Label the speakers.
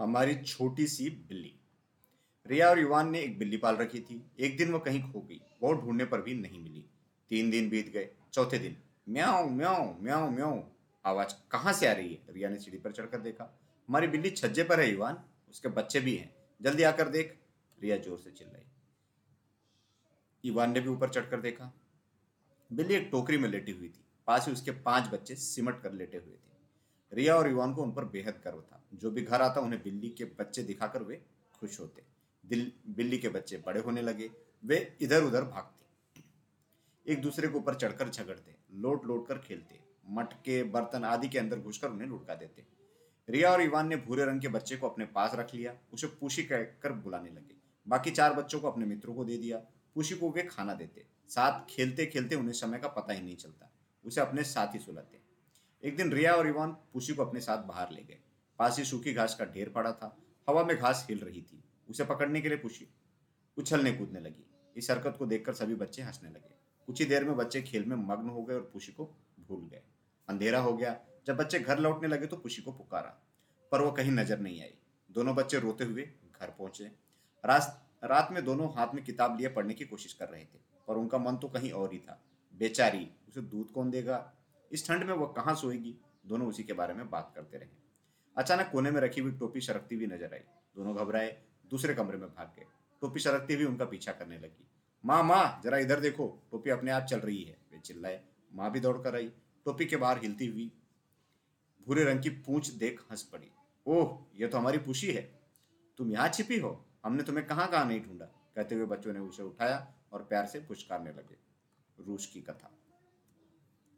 Speaker 1: हमारी छोटी सी बिल्ली। रिया और युवान ने एक बिल्ली पाल रखी थी। एक दिन वो कहीं खो गई। बहुत ढूँढने पर भी नहीं मिली। तीन दिन बीत गए। चौथे दिन म्याओ म्याओ म्याओ म्याओ आवाज़ कहाँ से आ रही है? रिया ने सीढ़ी पर चढ़कर देखा। हमारी बिल्ली छज्जे पर है, युवान। उसके बच्चे भी हैं। जल्दी आकर देख। रिया ज़ोर से चिल्लाई। युवान ने भी ऊपर चढ़कर देखा। बिल्ली एक टोकरी में लेटी हुई थी। पास ही उसके पाँच बच्चे सिमट कर लेटे हुए थे। रिया और युवान को उन पर बेहद गर्व था। जो भी घर आता, उन्हें बिल्ली के बच्चे दिखाकर वे खुश होते। दिल, बिल्ली के बच्चे बड़े होने लगे। वे इधर उधर भागते। एक दूसरे के ऊपर चढ़कर झगड़ते लोट लोट कर खेलते, मटके, बर्तन आदि के अंदर घुसकर उन्हें लुटका देते। रिया और इवान ने भूरे रंग के बच्चे को अपने पास रख लिया। उसे पूशी कहकर बुलाने लगे। बाकी चार बच्चों को अपने मित्रों को दे दिया। पूशी को वे खाना देते। साथ खेलते खेलते उन्हें समय का पता ही नहीं चलता। उसे अपने साथ ही सुलाते। एक दिन रिया और इवान पुशी को अपने साथ बाहर ले गए। पास ही सूखी घास का ढेर पड़ा था। हवा में घास हिल रही थी। उसे पकड़ने के लिए पुशी उछलने कूदने लगी। इस हरकत को देखकर सभी बच्चे हंसने लगे। कुछ ही देर में बच्चे खेल में मग्न हो गए और पुशी को भूल गए। अंधेरा हो गया। जब बच्चे घर लौटने लगे तो पुशी को पुकारा। पर वो कहीं नज़र नहीं आई। दोनों बच्चे रोते हुए घर पहुँचे। रात में दोनों हाथ में किताब लिए पढ़ने की कोशिश कर रहे थे। पर उनका मन तो कहीं और ही था। बेचारी, उसे दूध कौन देगा? इस ठंड में वो कहाँ सोएगी? दोनों उसी के बारे में बात करते रहे। अचानक कोने में रखी हुई टोपी सरकती हुई नज़र आई। दोनों घबराए, दूसरे कमरे में भाग गए। टोपी सरकती हुई उनका पीछा करने लगी। माँ माँ, जरा इधर देखो, टोपी अपने आप चल रही है। वे चिल्लाए। माँ भी दौड़कर आई। टोपी के बाहर हिलती हुई भूरे रंग की पूंछ देख हंस पड़ी। ओह, ये तो हमारी पुशी है। तुम यहाँ छिपी हो? हमने तुम्हें कहाँ कहाँ नहीं ढूंढा? कहते हुए बच्चों ने उसे उठाया और प्यार से पुचकारने लगे। रूस की कथा।